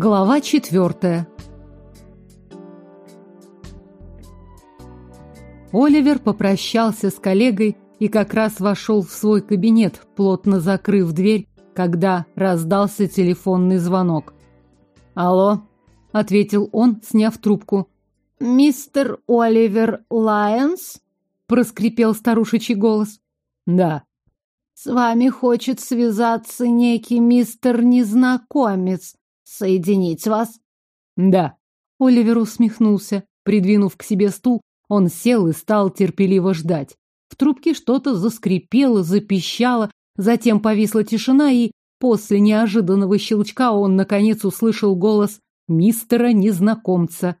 Глава четвертая. Оливер попрощался с коллегой и как раз вошел в свой кабинет, плотно закрыв дверь, когда раздался телефонный звонок. «Алло», — ответил он, сняв трубку. «Мистер Оливер Лайонс?» — проскрипел старушечий голос. «Да». «С вами хочет связаться некий мистер Незнакомец. Соединить вас?» «Да». Оливер усмехнулся. Придвинув к себе стул, он сел и стал терпеливо ждать. В трубке что-то заскрипело, запищало, затем повисла тишина, и после неожиданного щелчка он, наконец, услышал голос мистера-незнакомца.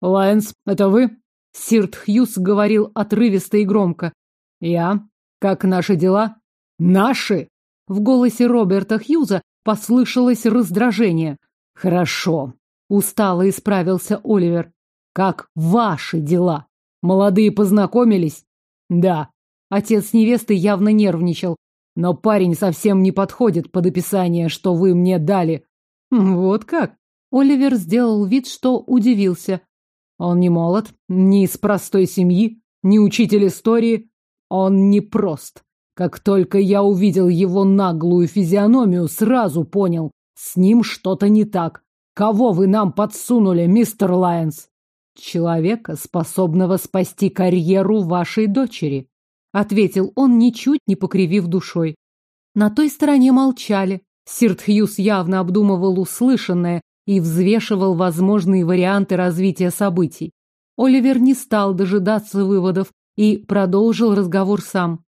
«Лайнс, это вы?» Сирт Хьюз говорил отрывисто и громко. «Я? Как наши дела?» «Наши?» В голосе Роберта Хьюза послышалось раздражение. «Хорошо», — устало исправился Оливер. «Как ваши дела?» Молодые познакомились? Да. Отец невесты явно нервничал. Но парень совсем не подходит под описание, что вы мне дали. Вот как? Оливер сделал вид, что удивился. Он не молод, не из простой семьи, не учитель истории. Он не прост. Как только я увидел его наглую физиономию, сразу понял, с ним что-то не так. Кого вы нам подсунули, мистер Лайонс? человека, способного спасти карьеру вашей дочери, ответил он, ничуть не покривив душой. На той стороне молчали. Сирт Хьюз явно обдумывал услышанное и взвешивал возможные варианты развития событий. Оливер не стал дожидаться выводов и продолжил разговор сам.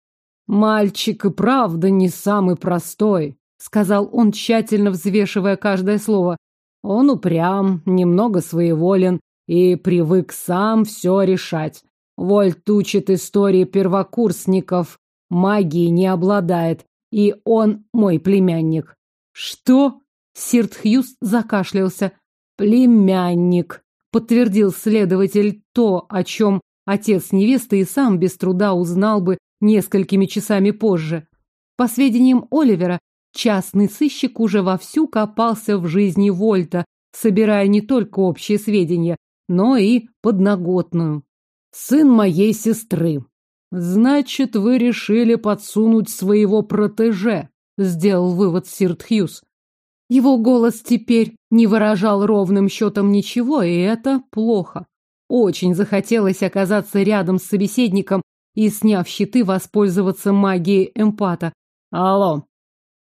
«Мальчик и правда не самый простой», — сказал он, тщательно взвешивая каждое слово. «Он упрям, немного своеволен, и привык сам все решать. Вольт учит истории первокурсников, магии не обладает, и он мой племянник. Что? Сирт Хьюз закашлялся. Племянник, подтвердил следователь то, о чем отец невесты и сам без труда узнал бы несколькими часами позже. По сведениям Оливера, частный сыщик уже вовсю копался в жизни Вольта, собирая не только общие сведения, но и подноготную. Сын моей сестры. Значит, вы решили подсунуть своего протеже, сделал вывод Сирт Хьюз. Его голос теперь не выражал ровным счетом ничего, и это плохо. Очень захотелось оказаться рядом с собеседником и, сняв щиты, воспользоваться магией эмпата. Алло.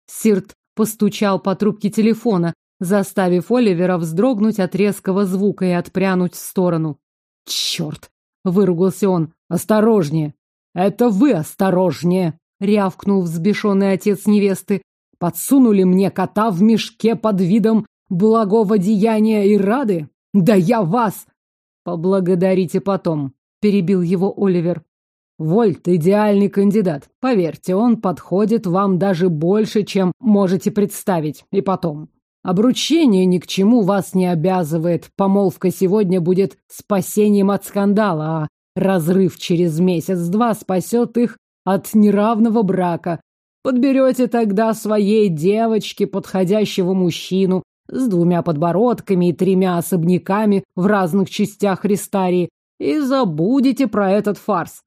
Сирт постучал по трубке телефона, заставив Оливера вздрогнуть от резкого звука и отпрянуть в сторону. «Черт!» — выругался он. «Осторожнее!» «Это вы осторожнее!» — рявкнул взбешенный отец невесты. «Подсунули мне кота в мешке под видом благого деяния и рады? Да я вас!» «Поблагодарите потом», — перебил его Оливер. Вольт – идеальный кандидат. Поверьте, он подходит вам даже больше, чем можете представить. И потом, Обручение ни к чему вас не обязывает. Помолвка сегодня будет спасением от скандала, а разрыв через месяц-два спасет их от неравного брака. Подберете тогда своей девочке подходящего мужчину с двумя подбородками и тремя особняками в разных частях Ристарии и забудете про этот фарс.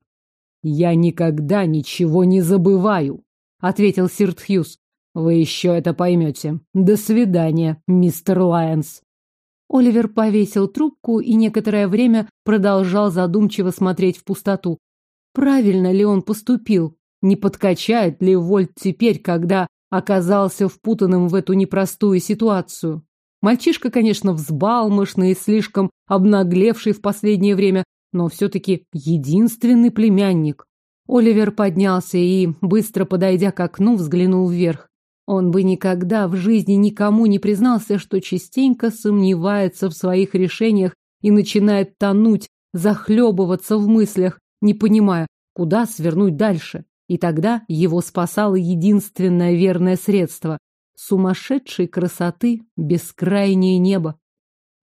«Я никогда ничего не забываю», — ответил Сирт Хьюз. Вы еще это поймете. До свидания, мистер Лайонс. Оливер повесил трубку и некоторое время продолжал задумчиво смотреть в пустоту. Правильно ли он поступил? Не подкачает ли Вольт теперь, когда оказался впутанным в эту непростую ситуацию? Мальчишка, конечно, взбалмошный и слишком обнаглевший в последнее время, но все-таки единственный племянник. Оливер поднялся и, быстро подойдя к окну, взглянул вверх. Он бы никогда в жизни никому не признался, что частенько сомневается в своих решениях и начинает тонуть, захлебываться в мыслях, не понимая, куда свернуть дальше. И тогда его спасало единственное верное средство — сумасшедшей красоты бескрайнее небо.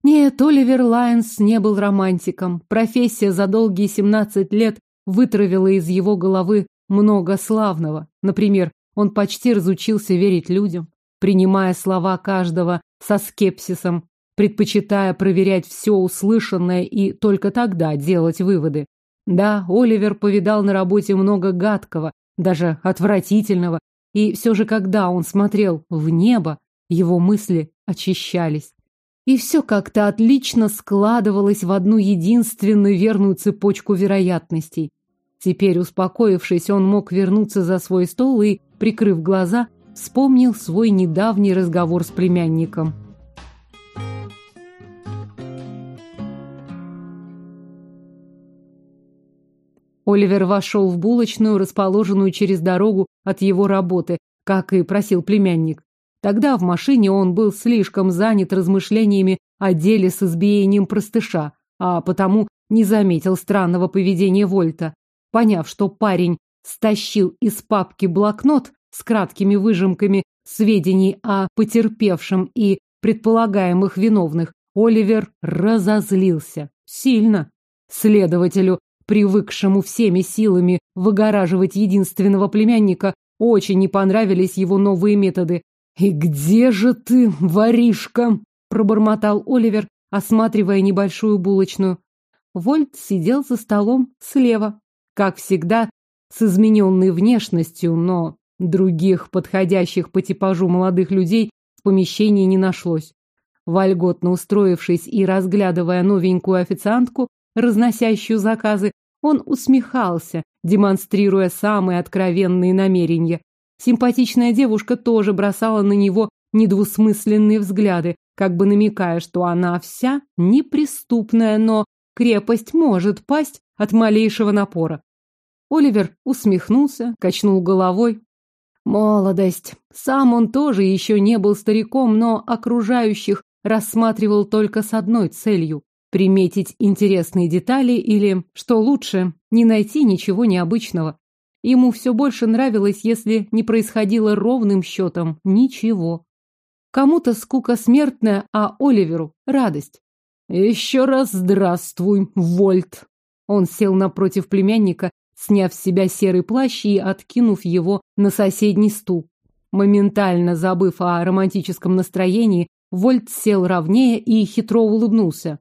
Нет, Оливер Лайнс не был романтиком. Профессия за долгие семнадцать лет вытравила из его головы много славного. Например, он почти разучился верить людям. принимая слова каждого со скепсисом, предпочитая проверять все услышанное и только тогда делать выводы. Да, Оливер повидал на работе много гадкого, даже отвратительного, и все же, когда он смотрел в небо, его мысли очищались. И все как-то отлично складывалось в одну единственную верную цепочку вероятностей. Теперь, успокоившись, он мог вернуться за свой стол и, прикрыв глаза, вспомнил свой недавний разговор с племянником. Оливер вошел в булочную, расположенную через дорогу от его работы, как и просил племянник. Тогда в машине он был слишком занят размышлениями о деле с избиением простыша, а потому не заметил странного поведения Вольта. Поняв, что парень стащил из папки блокнот с краткими выжимками сведений о потерпевшем и предполагаемых виновных, Оливер разозлился. Сильно. Следователю привыкшему всеми силами выгораживать единственного племянника, очень не понравились его новые методы. «И где же ты, воришка?» – пробормотал Оливер, осматривая небольшую булочную. Вольт сидел за столом слева, как всегда, с измененной внешностью, но других подходящих по типажу молодых людей в помещении не нашлось. Вольготно устроившись и разглядывая новенькую официантку, разносящую заказы, он усмехался, демонстрируя самые откровенные намерения. Симпатичная девушка тоже бросала на него недвусмысленные взгляды, как бы намекая, что она вся неприступная, но крепость может пасть от малейшего напора. Оливер усмехнулся, качнул головой. Молодость. Сам он тоже еще не был стариком, но окружающих рассматривал только с одной целью приметить интересные детали или, что лучше, не найти ничего необычного. Ему все больше нравилось, если не происходило ровным счетом ничего. Кому-то скука смертная, а Оливеру радость. «Еще раз здравствуй, Вольт!» Он сел напротив племянника, сняв с себя серый плащ и откинув его на соседний стул. Моментально забыв о романтическом настроении, Вольт сел ровнее и хитро улыбнулся.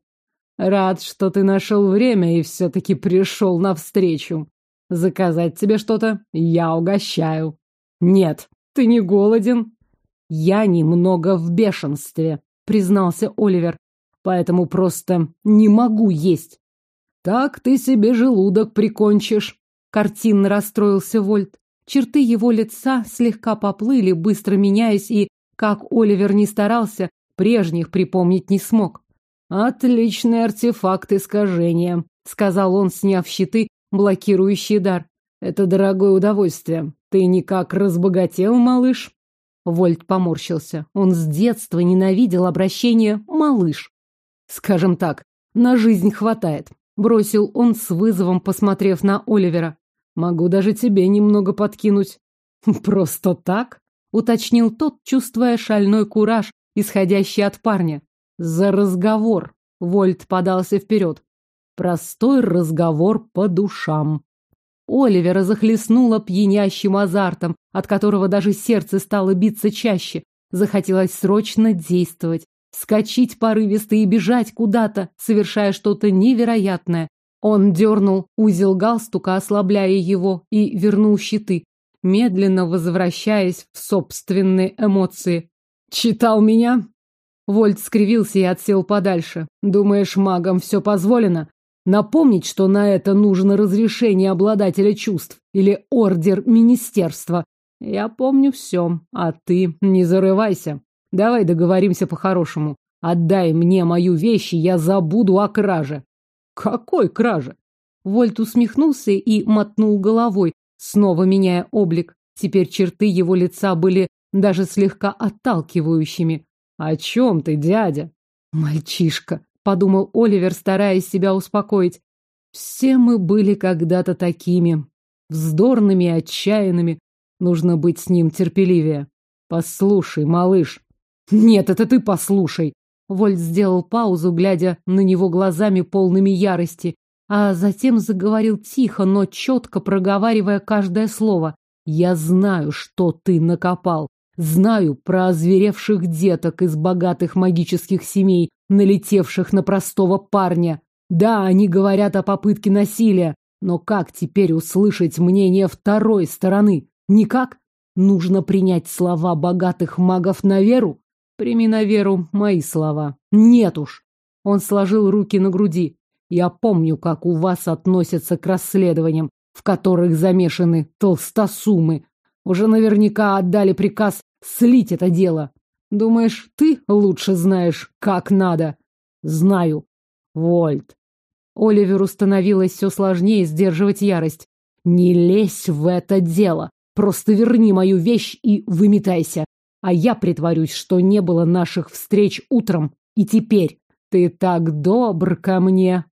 Рад, что ты нашел время и все-таки пришел навстречу. Заказать тебе что-то? Я угощаю. Нет, ты не голоден? Я немного в бешенстве, признался Оливер. Поэтому просто не могу есть. Так ты себе желудок прикончишь. Картинно расстроился Вольт. Черты его лица слегка поплыли, быстро меняясь, и, как Оливер не старался, прежних припомнить не смог. «Отличный артефакт искажения», — сказал он, сняв щиты, блокирующие дар. «Это дорогое удовольствие. Ты никак разбогател, малыш?» Вольт поморщился. Он с детства ненавидел обращение «малыш». «Скажем так, на жизнь хватает», — бросил он с вызовом, посмотрев на Оливера. «Могу даже тебе немного подкинуть». «Просто так?» — уточнил тот, чувствуя шальной кураж, исходящий от парня. За разговор. Вольт подался вперед. Простой разговор по душам. Оливера захлестнуло пьянящим азартом, от которого даже сердце стало биться чаще. Захотелось срочно действовать, скачить порывисто и бежать куда-то, совершая что-то невероятное. Он дернул узел галстука, ослабляя его, и вернул щиты, медленно возвращаясь в собственные эмоции. «Читал меня? Вольт скривился и отсел подальше. Думаешь, магам все позволено? Напомнить, что на это нужно разрешение обладателя чувств или ордер министерства. Я помню все, а ты не зарывайся. Давай договоримся по-хорошему. Отдай мне мою вещь, и я забуду о краже. Какой краже? Вольт усмехнулся и мотнул головой, снова меняя облик. Теперь черты его лица были даже слегка отталкивающими. «О чем ты, дядя?» «Мальчишка», — подумал Оливер, стараясь себя успокоить. «Все мы были когда-то такими, вздорными отчаянными. Нужно быть с ним терпеливее. Послушай, малыш». «Нет, это ты послушай». Вольт сделал паузу, глядя на него глазами полными ярости, а затем заговорил тихо, но четко проговаривая каждое слово. «Я знаю, что ты накопал. Знаю про озверевших деток из богатых магических семей, налетевших на простого парня. Да, они говорят о попытке насилия, но как теперь услышать мнение второй стороны? Никак? Нужно принять слова богатых магов на веру? Прими на веру мои слова. Нет уж. Он сложил руки на груди. Я помню, как у вас относятся к расследованиям, в которых замешаны толстосумы. Уже наверняка отдали приказ слить это дело. Думаешь, ты лучше знаешь, как надо? Знаю. Вольт. Оливеру становилось все сложнее сдерживать ярость. Не лезь в это дело. Просто верни мою вещь и выметайся. А я притворюсь, что не было наших встреч утром. И теперь ты так добр ко мне.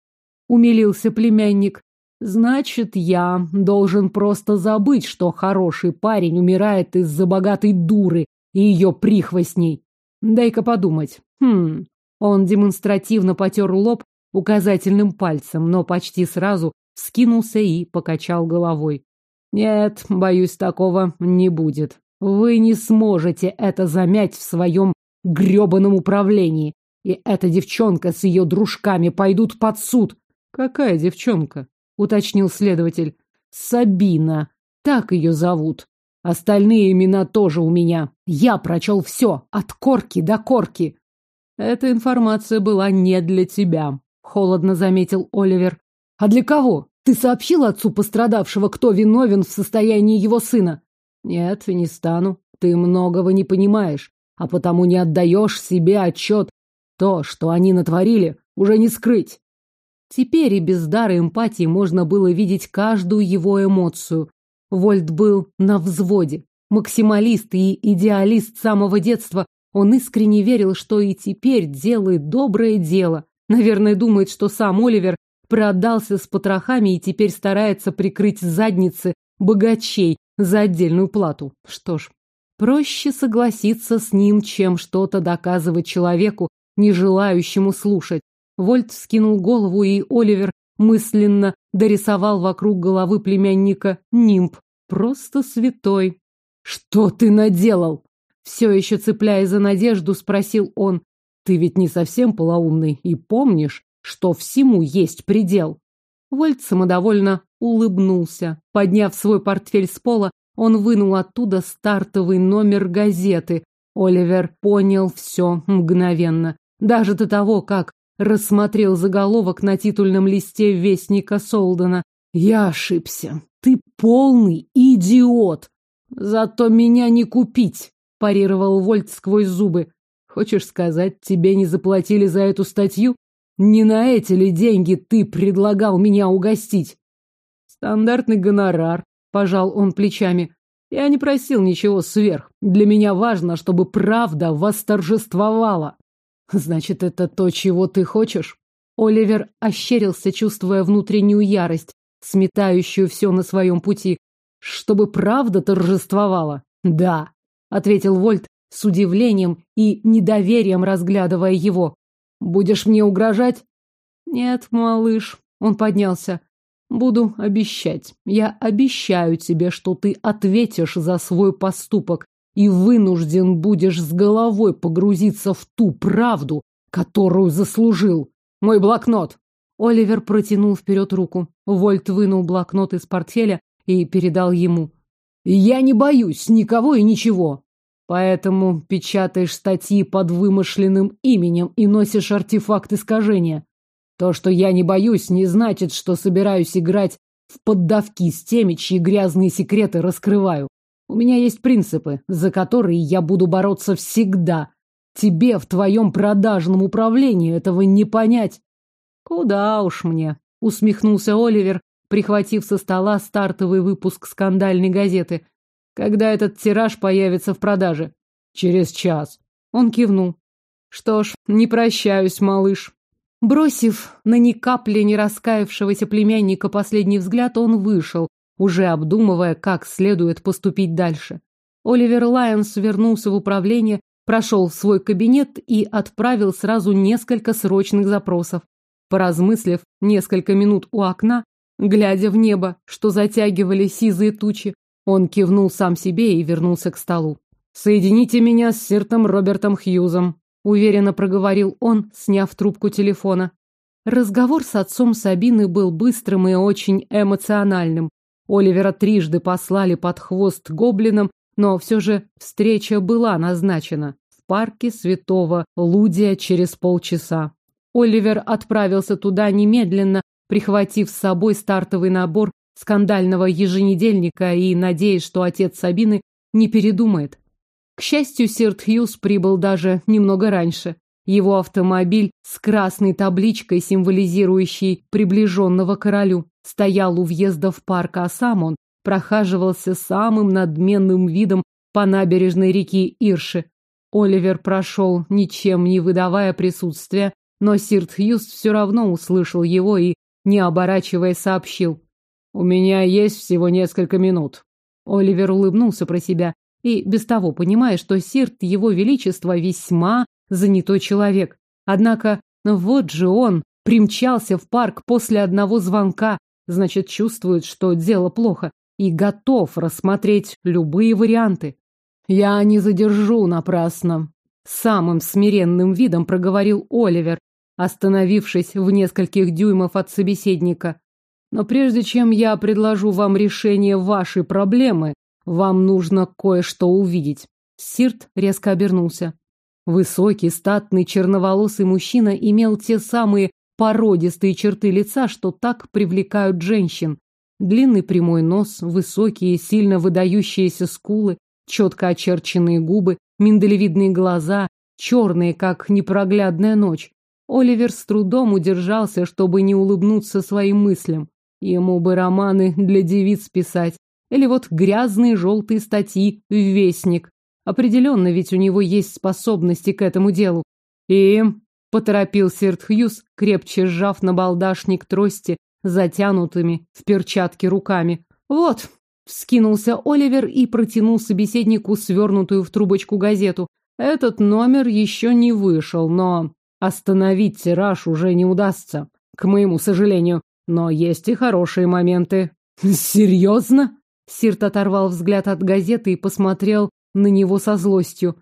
Умилился племянник. Значит, я должен просто забыть, что хороший парень умирает из-за богатой дуры и ее прихвостней. Дай-ка подумать. Хм. Он демонстративно потер лоб указательным пальцем, но почти сразу скинулся и покачал головой. Нет, боюсь, такого не будет. Вы не сможете это замять в своем грёбаном управлении. И эта девчонка с ее дружками пойдут под суд. Какая девчонка? уточнил следователь. Сабина. Так ее зовут. Остальные имена тоже у меня. Я прочел все, от корки до корки. Эта информация была не для тебя, холодно заметил Оливер. А для кого? Ты сообщил отцу пострадавшего, кто виновен в состоянии его сына? Нет, не стану. Ты многого не понимаешь, а потому не отдаешь себе отчет. То, что они натворили, уже не скрыть. Теперь и без дара эмпатии можно было видеть каждую его эмоцию. Вольт был на взводе. Максималист и идеалист с самого детства. Он искренне верил, что и теперь делает доброе дело. Наверное, думает, что сам Оливер продался с потрохами и теперь старается прикрыть задницы богачей за отдельную плату. Что ж, проще согласиться с ним, чем что-то доказывать человеку, не желающему слушать. Вольт скинул голову, и Оливер мысленно дорисовал вокруг головы племянника нимб. Просто святой. «Что ты наделал?» Все еще цепляя за надежду, спросил он. «Ты ведь не совсем полоумный и помнишь, что всему есть предел?» Вольт самодовольно улыбнулся. Подняв свой портфель с пола, он вынул оттуда стартовый номер газеты. Оливер понял все мгновенно. Даже до того, как рассмотрел заголовок на титульном листе вестника Солдена. Я ошибся. Ты полный идиот. Зато меня не купить, парировал Вольт сквозь зубы. Хочешь сказать, тебе не заплатили за эту статью? Не на эти ли деньги ты предлагал меня угостить? Стандартный гонорар, пожал он плечами. Я не просил ничего сверх. Для меня важно, чтобы правда восторжествовала. Значит, это то, чего ты хочешь? Оливер ощерился, чувствуя внутреннюю ярость, сметающую все на своем пути. Чтобы правда торжествовала? Да, ответил Вольт с удивлением и недоверием разглядывая его. Будешь мне угрожать? Нет, малыш, он поднялся. Буду обещать. Я обещаю тебе, что ты ответишь за свой поступок и вынужден будешь с головой погрузиться в ту правду, которую заслужил. Мой блокнот. Оливер протянул вперед руку. Вольт вынул блокнот из портфеля и передал ему. Я не боюсь никого и ничего. Поэтому печатаешь статьи под вымышленным именем и носишь артефакт искажения. То, что я не боюсь, не значит, что собираюсь играть в поддавки с теми, чьи грязные секреты раскрываю. У меня есть принципы, за которые я буду бороться всегда. Тебе в твоем продажном управлении этого не понять. Куда уж мне, усмехнулся Оливер, прихватив со стола стартовый выпуск скандальной газеты. Когда этот тираж появится в продаже? Через час. Он кивнул. Что ж, не прощаюсь, малыш. Бросив на ни капли не раскаявшегося племянника последний взгляд, он вышел, уже обдумывая, как следует поступить дальше. Оливер Лайонс вернулся в управление, прошел в свой кабинет и отправил сразу несколько срочных запросов. Поразмыслив несколько минут у окна, глядя в небо, что затягивали сизые тучи, он кивнул сам себе и вернулся к столу. Соедините меня с Сиртом Робертом Хьюзом, уверенно проговорил он, сняв трубку телефона. Разговор с отцом Сабины был быстрым и очень эмоциональным. Оливера трижды послали под хвост гоблинам, но все же встреча была назначена в парке Святого Лудия через полчаса. Оливер отправился туда немедленно, прихватив с собой стартовый набор скандального еженедельника и надеясь, что отец Сабины не передумает. К счастью, Сирт Хьюз прибыл даже немного раньше. Его автомобиль с красной табличкой, символизирующей приближенного королю, стоял у въезда в парк, а сам он прохаживался самым надменным видом по набережной реки Ирши. Оливер прошел, ничем не выдавая присутствия, но Сирт Хьюз все равно услышал его и, не оборачиваясь, сообщил. «У меня есть всего несколько минут». Оливер улыбнулся про себя и без того понимая, что Сирт его величества весьма занятой человек. Однако вот же он примчался в парк после одного звонка, значит, чувствует, что дело плохо, и готов рассмотреть любые варианты. «Я не задержу напрасно», — самым смиренным видом проговорил Оливер, остановившись в нескольких дюймов от собеседника. «Но прежде чем я предложу вам решение вашей проблемы, вам нужно кое-что увидеть». Сирт резко обернулся. Высокий, статный, черноволосый мужчина имел те самые породистые черты лица, что так привлекают женщин. Длинный прямой нос, высокие, сильно выдающиеся скулы, четко очерченные губы, миндалевидные глаза, черные, как непроглядная ночь. Оливер с трудом удержался, чтобы не улыбнуться своим мыслям. Ему бы романы для девиц писать. Или вот грязные желтые статьи в Вестник. Определенно, ведь у него есть способности к этому делу. И поторопил Сирт Хьюз, крепче сжав на балдашник трости, затянутыми в перчатки руками. Вот, вскинулся Оливер и протянул собеседнику свернутую в трубочку газету. Этот номер еще не вышел, но остановить тираж уже не удастся, к моему сожалению. Но есть и хорошие моменты. Серьезно? Сирт оторвал взгляд от газеты и посмотрел на него со злостью.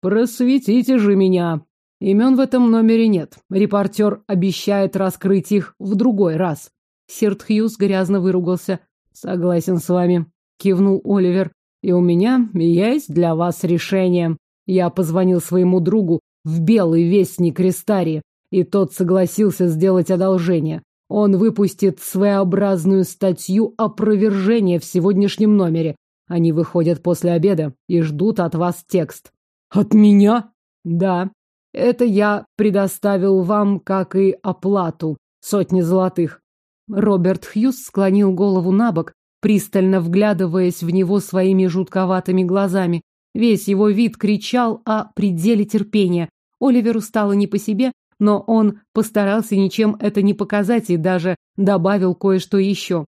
«Просветите же меня!» Имен в этом номере нет. Репортер обещает раскрыть их в другой раз. Серт Хьюз грязно выругался. «Согласен с вами», — кивнул Оливер. «И у меня есть для вас решение. Я позвонил своему другу в Белый Вестник Рестари, и тот согласился сделать одолжение. Он выпустит своеобразную статью опровержения в сегодняшнем номере. Они выходят после обеда и ждут от вас текст. От меня? Да. Это я предоставил вам, как и оплату. Сотни золотых. Роберт Хьюз склонил голову на бок, пристально вглядываясь в него своими жутковатыми глазами. Весь его вид кричал о пределе терпения. Оливеру стало не по себе, но он постарался ничем это не показать и даже добавил кое-что еще.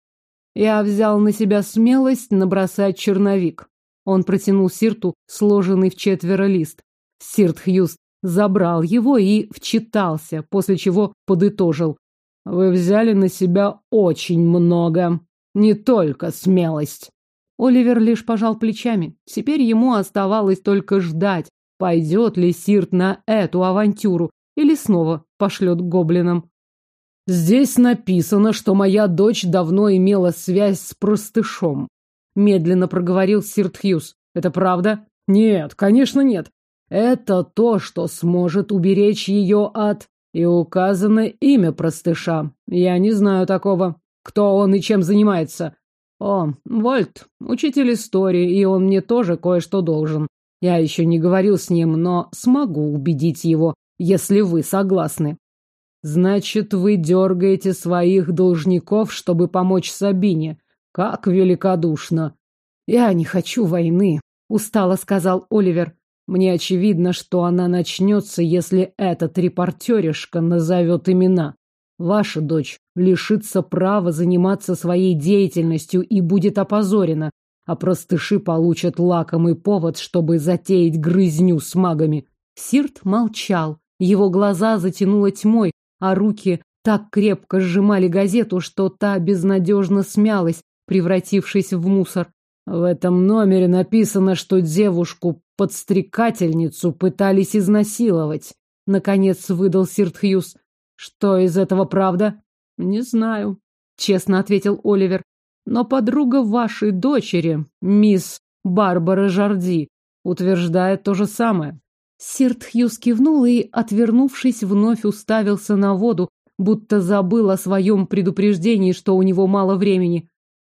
Я взял на себя смелость набросать черновик. Он протянул Сирту сложенный в четверо лист. Сирт Хьюз забрал его и вчитался, после чего подытожил. Вы взяли на себя очень много. Не только смелость. Оливер лишь пожал плечами. Теперь ему оставалось только ждать, пойдет ли Сирт на эту авантюру или снова пошлет гоблинам. Здесь написано, что моя дочь давно имела связь с простышом. Медленно проговорил Сирт Хьюз. Это правда? Нет, конечно нет. Это то, что сможет уберечь ее от... И указано имя простыша. Я не знаю такого. Кто он и чем занимается? О, Вольт, учитель истории, и он мне тоже кое-что должен. Я еще не говорил с ним, но смогу убедить его, если вы согласны. Значит, вы дергаете своих должников, чтобы помочь Сабине. Как великодушно. Я не хочу войны, устало сказал Оливер. Мне очевидно, что она начнется, если этот репортеришка назовет имена. Ваша дочь лишится права заниматься своей деятельностью и будет опозорена, а простыши получат лакомый повод, чтобы затеять грызню с магами. Сирт молчал. Его глаза затянуло тьмой, а руки так крепко сжимали газету, что та безнадежно смялась, превратившись в мусор. В этом номере написано, что девушку-подстрекательницу пытались изнасиловать. Наконец выдал Сиртхьюз. Что из этого правда? Не знаю, честно ответил Оливер. Но подруга вашей дочери, мисс Барбара Жарди, утверждает то же самое. Сиртхьюз кивнул и, отвернувшись, вновь уставился на воду, будто забыл о своем предупреждении, что у него мало времени.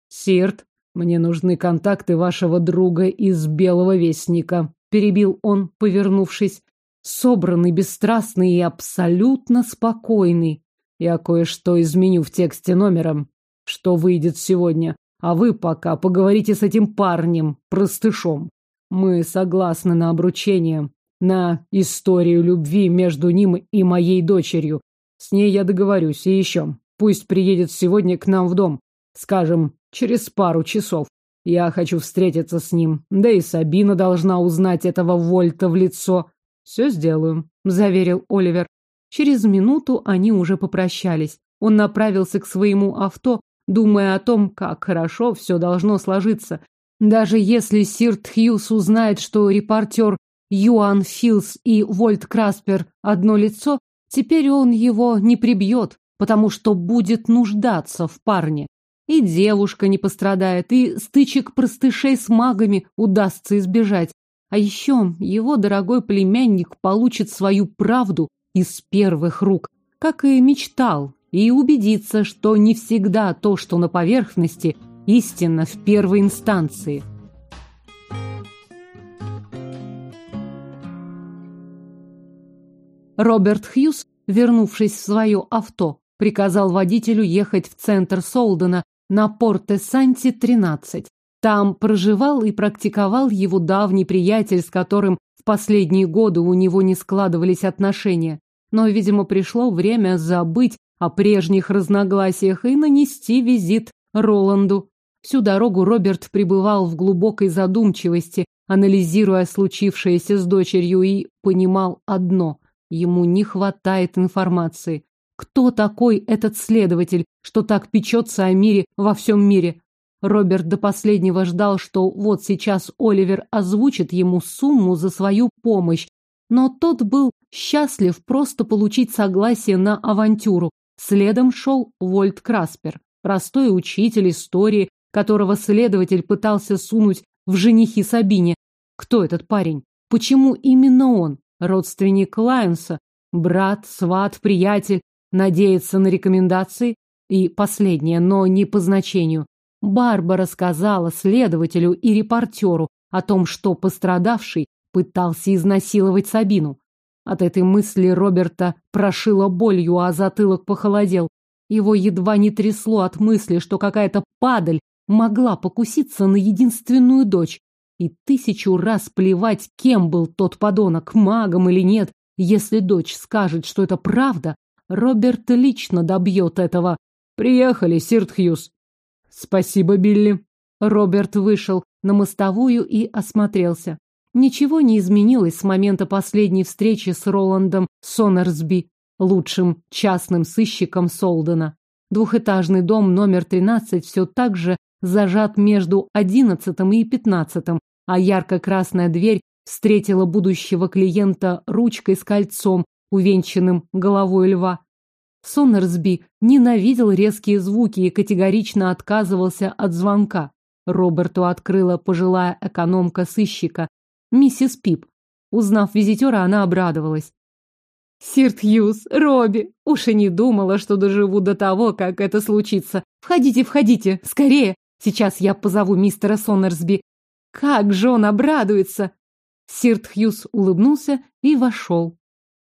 «Сирт, мне нужны контакты вашего друга из Белого Вестника», — перебил он, повернувшись. Собранный, бесстрастный и абсолютно спокойный. Я кое-что изменю в тексте номера, что выйдет сегодня, а вы пока поговорите с этим парнем, простышом. Мы согласны на обручение, на историю любви между ним и моей дочерью. С ней я договорюсь. И еще, пусть приедет сегодня к нам в дом. Скажем, через пару часов. Я хочу встретиться с ним. Да и Сабина должна узнать этого Вольта в лицо. Все сделаю, заверил Оливер. Через минуту они уже попрощались. Он направился к своему авто, думая о том, как хорошо все должно сложиться. Даже если Сирт Хьюз узнает, что репортер Юан Филс и Вольт Краспер одно лицо, теперь он его не прибьет, потому что будет нуждаться в парне. И девушка не пострадает, и стычек простышей с магами удастся избежать. А еще его дорогой племянник получит свою правду из первых рук, как и мечтал, и убедится, что не всегда то, что на поверхности, истинно в первой инстанции – Роберт Хьюз, вернувшись в свое авто, приказал водителю ехать в центр Солдена на Порте-Санти-13. Там проживал и практиковал его давний приятель, с которым в последние годы у него не складывались отношения. Но, видимо, пришло время забыть о прежних разногласиях и нанести визит Роланду. Всю дорогу Роберт пребывал в глубокой задумчивости, анализируя случившееся с дочерью, и понимал одно Ему не хватает информации. Кто такой этот следователь, что так печется о мире во всем мире? Роберт до последнего ждал, что вот сейчас Оливер озвучит ему сумму за свою помощь, но тот был счастлив просто получить согласие на авантюру. Следом шел Вольт Краспер, простой учитель истории, которого следователь пытался сунуть в женихи Сабине. Кто этот парень? Почему именно он? Родственник Лайнса, брат, сват, приятель, надеется на рекомендации. И последнее, но не по значению. Барбара сказала следователю и репортеру о том, что пострадавший пытался изнасиловать Сабину. От этой мысли Роберта прошило болью, а затылок похолодел. Его едва не трясло от мысли, что какая-то падаль могла покуситься на единственную дочь, и тысячу раз плевать, кем был тот подонок, магом или нет. Если дочь скажет, что это правда, Роберт лично добьет этого. Приехали, Сирт Хьюз. Спасибо, Билли. Роберт вышел на мостовую и осмотрелся. Ничего не изменилось с момента последней встречи с Роландом Сонерсби, лучшим частным сыщиком Солдена. Двухэтажный дом номер 13 все так же зажат между одиннадцатым и пятнадцатым, а ярко-красная дверь встретила будущего клиента ручкой с кольцом, увенчанным головой льва. Соннерсби ненавидел резкие звуки и категорично отказывался от звонка. Роберту открыла пожилая экономка сыщика, миссис Пип. Узнав визитера, она обрадовалась. «Сирт Хьюз, Робби, уж и не думала, что доживу до того, как это случится. Входите, входите, скорее!» Сейчас я позову мистера Соннерсби. Как же он обрадуется!» Сирт Хьюз улыбнулся и вошел.